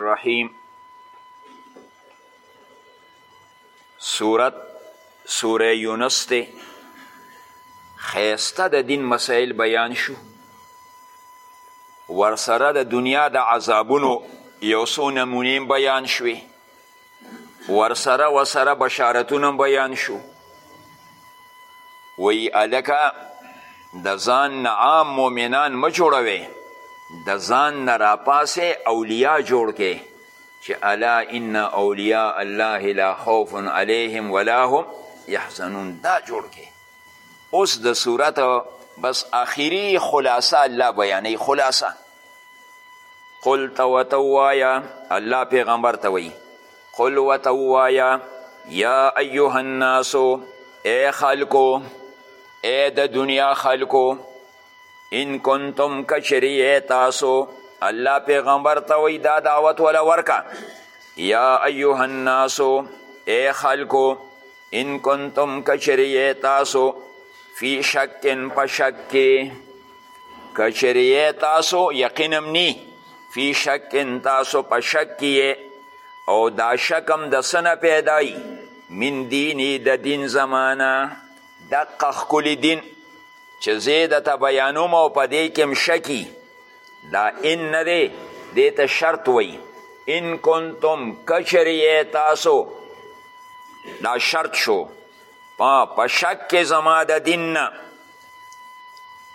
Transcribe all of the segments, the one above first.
الرحیم سورت سوره یونس دی خیسته د دین مسائل بیان شو ورسره د دنیا د عذابونو یو څو نمونې بیان شوې ورسره وسره بشارتونه بیان شو وی الکه د ځان نه عام مؤمنان مه جوړوي د ځان نه راپاسې اولیاء جوړ کې چې الا ان اولیاء الله لا خوف علیهم ولا هم یحزنون دا جوړ کې اوس د صورت بس آخري خلاصه الله بیانې خلاصه قل ته ورته ووایه الله پیغمبر ته وایي قل ورته ووایه یا ایها الناسو ای خلکو ای د دنیا خلکو ان کنتم کچری تاسو الله پیغمبر ته وایي دا دعوت وله ورکه یا ایها الناسو ای خلکو ان کنتم کچری تاسو فی شکن په شک کې کچریه تاسو یقینم نی فی شک تاسو په شک کیه او دا شکم د سنه پیدای من دینی د دین زمانه دقه ښکلی دین چې زه درته بیانوم او په دې کې هم شکي دا ان نه دی دې ته شرط وایي ان کنتم کچریه تاسو دا شرط شو په په شک کې زما د دین نه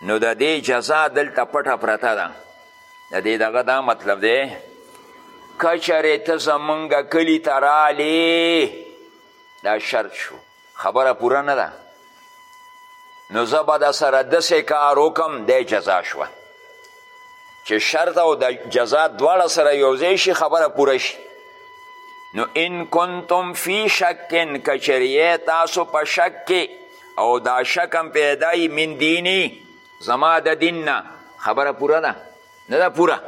نو د دې جزا دلته پټه پرته ده د دې دغه دا مطلب دی که چېرې ته زمونږ کلي ته رالې دا شرط شو خبره پوره نه ده نو زه به د سره داسې کار وکم دی جزا شوه چې شرط او د جزا دواړه سره یوځای شي خبره پوره شي نو ان کنتم فی شکن کچریه تاسو په شک کې او دا شک هم پیدای من دینی زما د دین نه خبره پوره ده نه ده پوره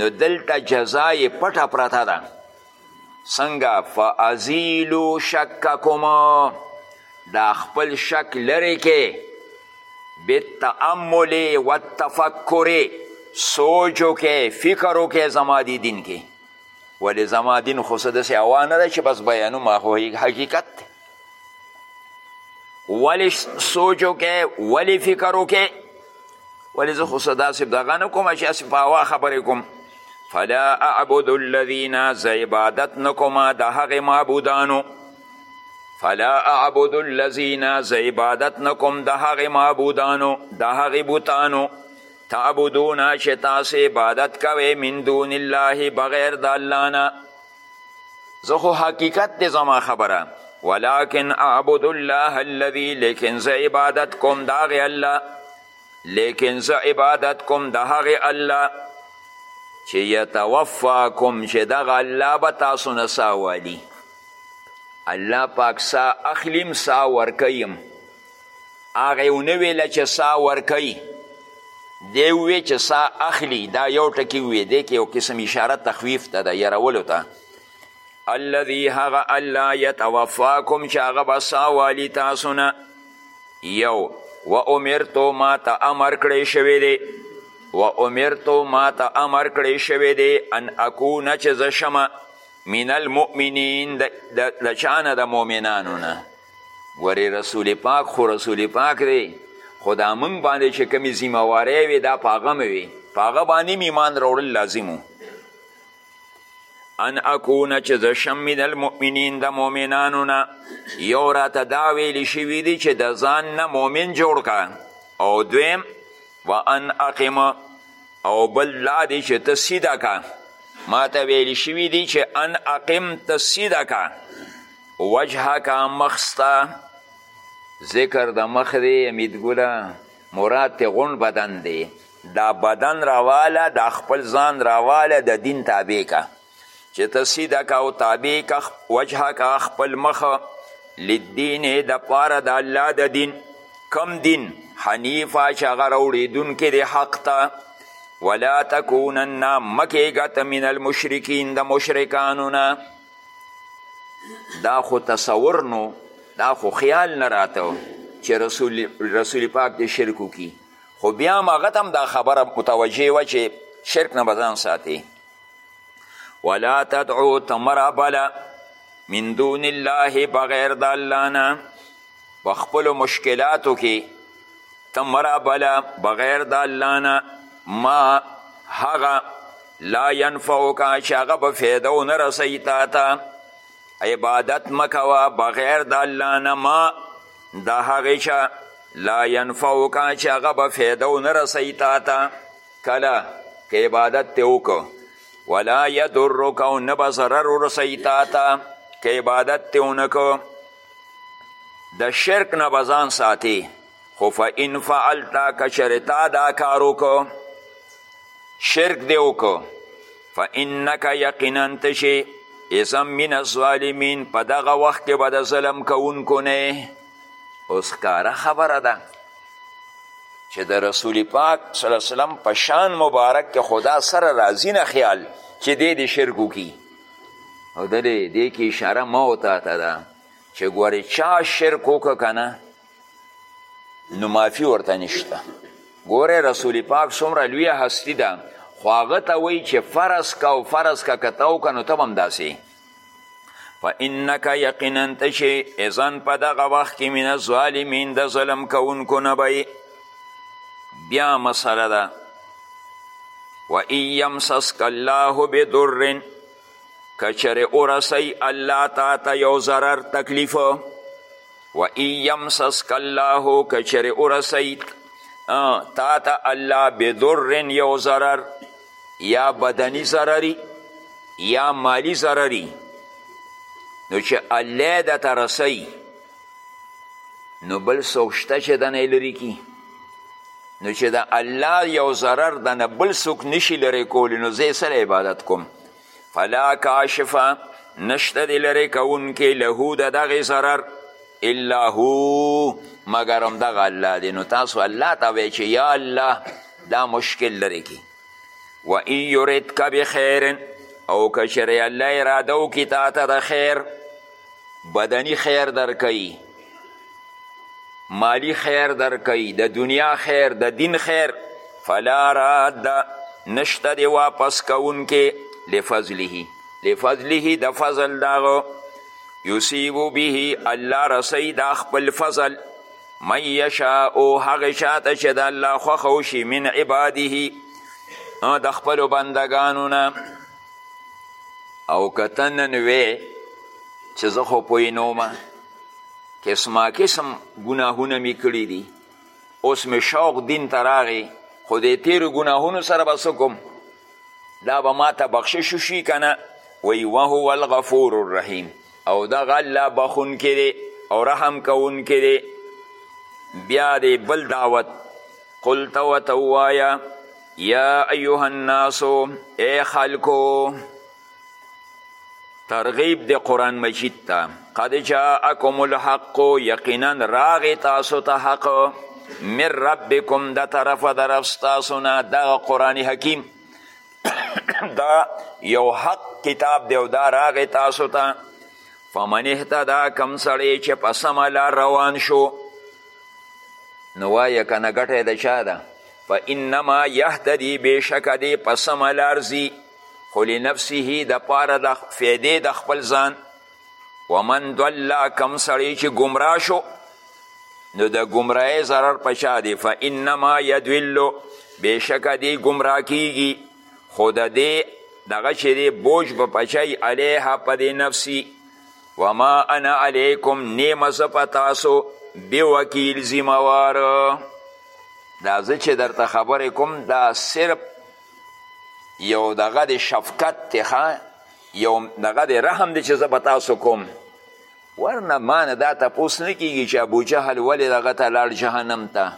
نو دلته جزا یې پټه پرته ده څنګه فازیلو شککم دا خپل شک لرې کې بالتأمل والتفکر سوچ وکې فکر وکې زما دې دین کې ولې زما دین خو څه داسې هوا نه ده چې بس بیانوم حقیقت دی ولی سوچ وکې ولی فکر وکې ولی زه خو څه داسې دغه نه کوم چې هسې په هوا خبرې کوم فلا اعبد الذین زه عبادت نه کوم د هغې معبودانو فلا اعبد الذین زه عبادت نه کوم د هغې معبودانو د هغې بوتانو تعبدونه چې تاسې عبادت کوئ من دون الله بغیر د الله نه زه خو حقیقت دی زما خبره ولكن اعبد الله الذي لیکن زه عبادت کوم د هغې الله لیکن زه عبادت کوم د هغې الله چې یتوفاکم چې دغه الله به تاسو نه سا والي الله پاک سا اخلیم سا ورکیم هغې ونه ویله چې سا ورکوي دی ووی چې سا اخلي دا یو ټکي ووی دی کې یو قسم اشاره تخویف ته ده یرولو ته الذي هغه الله یتوفاکم چې هغه به سا والي تاسو نه یو و امرتو ما ته امر کړی شوی دی و امرتو ما ته امر کړی شوی دی ان اکونه چې زه شمه من المؤمنین د چانه د مؤمنانو نه ګورې رسول پاک خو رسول پاک دی خو دا موږ باندې چې کومې ذمهوارۍ وې دا په هغه مې وې په هغه باندې مې ایمان راوړل لازم و ان اکونه چې زه شم من المؤمنین د مؤمنانو نه یو راته دا ویلي شوي دي چې د ځان نه مؤمن جوړ که او دویم و ان اقیم او بل لا دی چې ته سیده که ما ته ویلي شوي دي چې ان اقیم ته سیده که وجهک مخ ستا ذکر د مخ دی امیدګله مراد ته غون بدن دی دا بدن راواله دا خپل ځان راواله د دین تابع کا چې ته سیده کا او تابع کا وجه کا خپل مخ لدین د پاره د الله د دین کم دین حنیفه چې هغه راوړېدونکی دی حق ته ولا تکونن مکېږه ته من المشرکین د مشرکانو نه دا خو تصور نو دا خو خیال نه راته چې رسول, رسول پاک دې شرک وکړي خو بیا هم هغه ته هم دا خبره متوجه وه چې شرک نه به ځان ساتي ولا تدعو تمرابله من دون الله بغیر د الله نه په خپلو مشکلاتو کې ته مه رابله بغیر د الله نه ما هغه لا ینفعک چې هغه به فایده ونه رسوي تا ته عبادت مه کوه بغیر د الله نه ما د هغې چا لا ینفعک چې هغه به فایده ونه رسوي تا ته کله که عبادت دې وکړو ولا یدرک او نه به ضرر ورسوي تا ته که عبادت دې ونه کړو د شرک نه به ځان ساتې خو فان فعلتا که چېرې تا دا کار وکړو شرک دې وکړو فانک یقینا ته چې اذا من الظالمین په دغه وخت کې به د ظلم کوونکو نه اوس ښکاره خبره ده چې د رسول پاک صلی الله علیه وسلم په شان مبارک کې خدا سره راځي نه خیال چې دې دې شرک وکړي او د دې دې کې اشاره ما او تا ته ده چې ګورې چا شرک وکړه که نه نو معافي ورته نشته ګوره رسول پاک څومره لویه هستی ده خو هغه ته وایي چې فرض که او فرض که که ته وکړه نو ته به همداسې فانک یقینا ته چې اذن په دغه وخت کې من الظالمین د ظلم کوونکو نه به بیا مسله ده و ان یمسسک الله بدر کچره اورسی الله تا ته یو ضرر تکلیف و ان یمسسک الله کچره اورسی تا ته الله بدر یو ضرر یا بدنی ضرری یا مالی ضرری نو چې الله د ترسی نو بل څوک شته چې دنه لري کی نو چې د الله یو ضرر دنه بل څوک نشي لري کولی نو زه سره عبادت کوم فلا کاشفه نشته دی لري کوونکی له د دغې ضرر الا هو مګر همدغه الله دی نو تاسو الله ته وایئ چې یا الله دا مشکل لرې کړي و ان یردک بخیر او که چېرې الله اراده وکړي تا ته د خیر بدني خیر درکوي مالی خیر درکوي د دنیا خیر د دین خیر فلا راد نشته دی واپس کوونکې لفضله لفضله د فضل داغو یصیبو به الله رسی دا خپل فضل من یشاء هغه چاته چې د الله خوښه وشي من عباده د خپلو بندګانو نه او که ته نن وې چې زه خو پوه نه وم قسما قسم ګناهونه مې کړي دي اوس مې شوق دین ته راغی خو دې تیرو ګناهونو سره به څه کوم دا به ما ته بخشش وشي که نه وایي وهو الغفور الرحیم او دغه الله بخونکی دی او رحم کوونکی دی بیا دی بل دعوت قل ته ورته ووایه یا ایها الناسو ای خلکو ترغیب د قرآن مجید ته قد جاءکم الحق یقینا راغې تاسو ته حق من ربکم د طرفه د رب ستاسو نه دغه قرآن حکیم دا یو حق کتاب دی او دا راغی تاسو ته تا فمن اهتدا کم سړی چې په سمه لار روان شو نو وایه که نه ګټه د چا ده فانما یهتدي بېشکه دی په سمه لار ځي خو لنفسه د پاره د فیدې د خپل ځان ومن ضل کم سړی چې ګمراه شو نو د ګمراهۍ ضرر په چا دی فانما یدولو بېشکه دی ګمراه کیږي خو د دې دغه چې دی بوج به پچای علیها په دې نفسي وما انا علیکم نیمه زه په تاسو بوکیل ذمهوار دا زه چې درته خبرې کوم دا صرف یو دغه د شفقت دی یو دغه دی رحم دی چې زه په تاسو کوم ورنه ما نه دا تپوس نه کیږي چې ابو جهل ولې دغه ته لاړ جهنم ته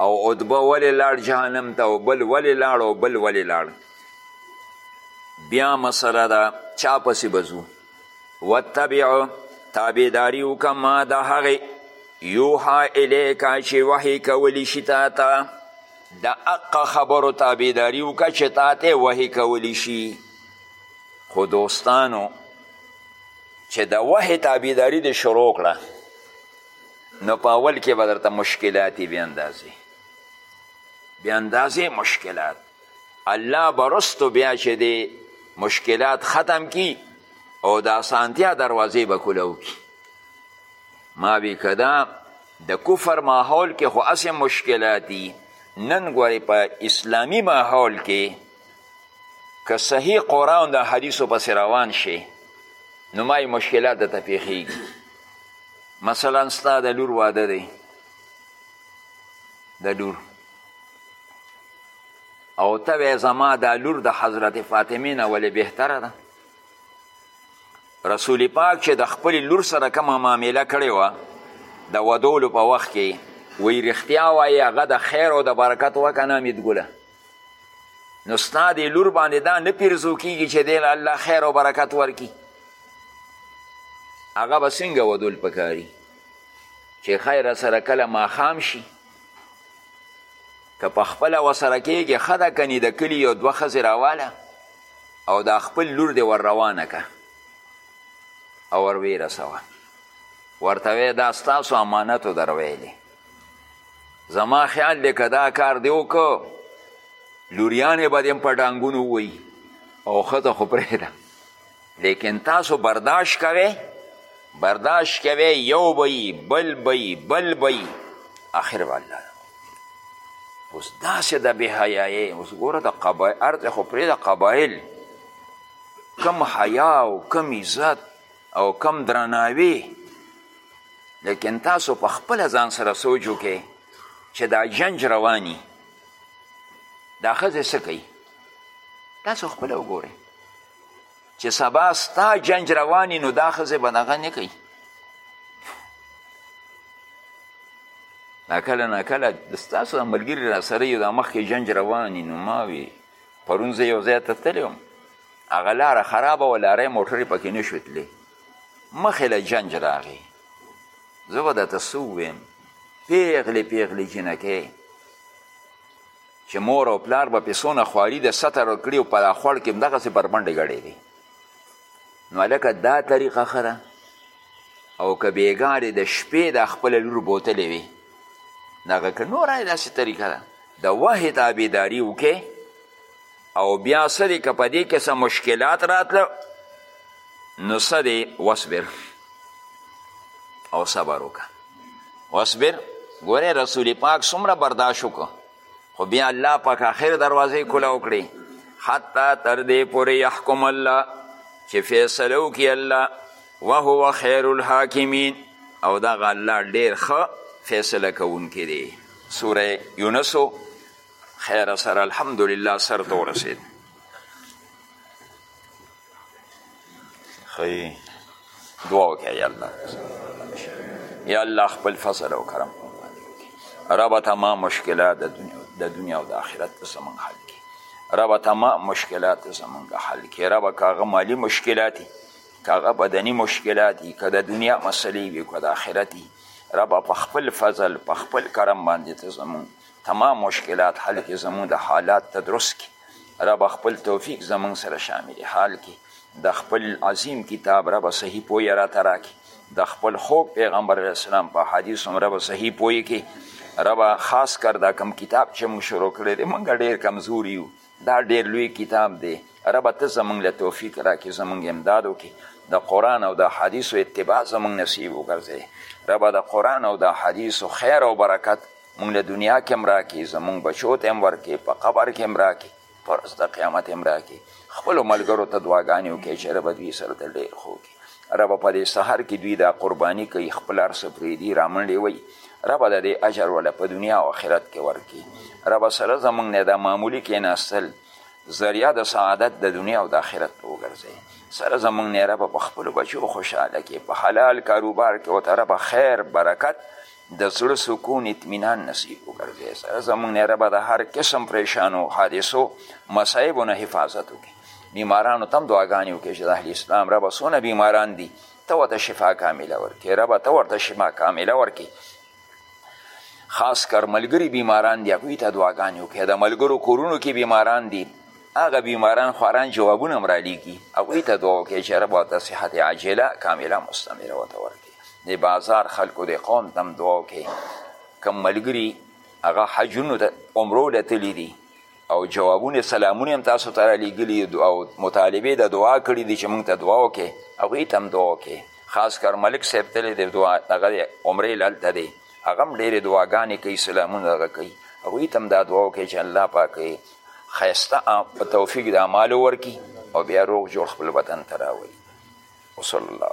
او عتبه ولې لاړ جهنم ته او بل ولې لاړ او بل ولې لاړ بیا مسله ده چا پسې به ځو واتبعو تابعداري وکړه ما د هغې یوها الیکه چې وحی کولی شي تا ته د حق خبرو تابعداري وکړه چې تا ته وحی کولی شي خو دوستانو چې د وحې تابعداري دې شروع کړه نو په اول کې به درته مشکلاتي بې اندازې بې اندازې مشکلات الله برستو بیا چې دې مشکلات ختم کی او د اسانتیا دروازې به کولو کی ما وی کدا د کفر ماحول کې خو اسې مشکلات دي نن ګورې په اسلامی ماحول کې که صحیح قرآن د حدیثو پسې روان شي نو ما مشکلات درته پیښیږي مثلا ستا د لور واده دی د لور او ته وې زما دا لور د حضرت فاطمه نه ولې بهتره ده رسول پاک چې د خپل لور سره کومه معامله کړې وه د ودولو په وخت کې وی رښتیا وایي هغه د خیر او د برکت وه که نه امیدګله نو ستا دې لور باندې دا نه پیرزو کیږي چې دی له الله خیر او برکت ورکي هغه به څنګه ودول پکاري چې خیره سره کله ماښام شي که په خپله ورسره کیږي ښه ده کنې د کلي یو دوه ښځې راواله او دا خپل لور دې ور روانه که او ور ویرسوه ورته وی دا ستاسو امانتو در ویلی زما خیال دی که دا کار دی وکړو لوریانې به دې هم په ډانګونو ووایي او ښځه خو پرېږده لیکن تاسو برداشت کوئ برداشت کوي یو بی بل بی بل بی آخر والله اوس داسې د بهحیایۍ اوس ګوره د قبایل ارته خو پرې د قبایل کم حیا او کم عزت او کم درناوی لیکن تاسو په خپل ځان سره سوچ وکړئ چې دا جنج رواني دا ښځې څه کوي تاسو خپله وګورئ چې سبا ستا جنج رواني نو دا ښځې به دغه نه کوي ناکله ناکله ستاسو د ملګري را سره یو د مخکې جنج رواني نو ما وي پرون زه یو ځای ته تللی وم هغه لاره خرابه وه لاره یې موټرې پکې نه شوې تللی مخې له جنج راغی زه به درته څه ووایم پیغلې پیغلې جینکې چې مور او پلار به پې څونه خواري د ستر کړي او په دا خوړ کې همدغسې بربنډې ګړې دي نو هلکه دا طریقه ښه ده او که بېګارې د شپې دا خپله لور بوتلې وي دغه که نوره یې داسې طریقه ده د وحې تابعداري وکړې او بیا څه دی که په دې کې څه مشکلات راتله نو څه دی وصبر او صبر وکړه وصبر ګوره رسول پاک څومره برداشت وکړه خو بیا الله پاک آخر دروازې کوله وکړي حتی تر دې پورې یحکم الله چې فیصله وکړي الله وهو خیر الحاکمین او دغه الله ډېر ښه فیصله کوونکی دی سوره یونسو خیر سره الحمدلله سر ته ورسېد خی دعا وکړه یا الله یا الله خپل فضل او کرم رب تمام مشکلات د دنیا د دنیا او د آخرت په سمون حل کی رب تمام مشکلات زمونږ حل کی رب کاغه مالی مشکلات کاغه بدنی مشکلات که د دنیا مسلې وي که د آخرت رب په خپل فضل په خپل کرم باندې ته زمونږ تمام مشکلات حل کی زموږ د حالات تدرس کی رب خپل توفیق زموږ سره شامل حال کی د خپل عظیم کتاب رب صحیح پوی را تراکی د خپل خوب پیغمبر علیه السلام په حدیث هم رب صحیح پوی کی رب خاص کر دا کم کتاب چې موږ شروع کړی دی موږ ډیر کمزور یو دا ډیر لوی کتاب دی رب ته زموږ له توفیق راکې زموږ امداد وکړي د قرآن او د حدیثو اتباع زموږ نصیب وګرځي رب د قرآن او د حدیثو خیر او برکت مونږ له دنیا کې هم راکې زمونږ بچو ته هم ورکې په قبر کې هم راکې په ورځ د قیامت هم راکې خپلو ملګرو ته دعاګانې وکړئ چې ربه دوی سره ته ډېر ښه وکړي ربه په دې سهار کې دوی دا قرباني کوي خپل هر څه پرېږدي رامنډې وایي ربه د دې اجر وله په دنیا او آخرت کې ورکړي ربه سره زمونږ نه دا معمولي کېناستل ذریعه د سعادت د دنیا او د آخرت ته وګرځي سره زمونږ نه ربه په خپلو بچو خوشحاله کې په حلال کاروبار کې ورته ربه خیر برکت د زړه سکون اطمینان نصیب وګرځي سره زمونږ نه ربه د هر قسم پریشانو حادثو مصایبو نه حفاظت وکړي بیمارانو تم دعاګانې وکړي چې د اهل اسلام ربه څونه بیماران دي ته ورته شفا کامله ورکړي ربه ته ورته شفا کامله ورکړي خاص کر ملګري بیماران دي هغوی ته دعاګانې وکړي د ملګرو کورونو کې بیماران دي هغه بیماران خوران جوابونه هم رالیږي هغوی ته دعا وکړي چې ربه ورته صحت عاجله کامله مستمره ورته ورکړي د بازار خلکو د قوم تم دعا وکړي کم ملګري هغه حجونو ته عمرو له تللي دي او جوابونه سلامونه هم تاسو ته رالیږلي او مطالبې د دعا کړي دي چې موږ ته دعا وکړي هغوی ته هم دعا وکړي خاص کر ملک صاحب تللی دی دعا هغه د عمرې له هلته دی هغه هم ډېرې دعاګانې کوي سلامونه هغه کوي هغوی ته هم دا دعا وکړي چې الله پاک ښایسته په توفیق د اعمالو ورکړي او بیا روغ جوړ خپل وطن ته راولي وصلی الله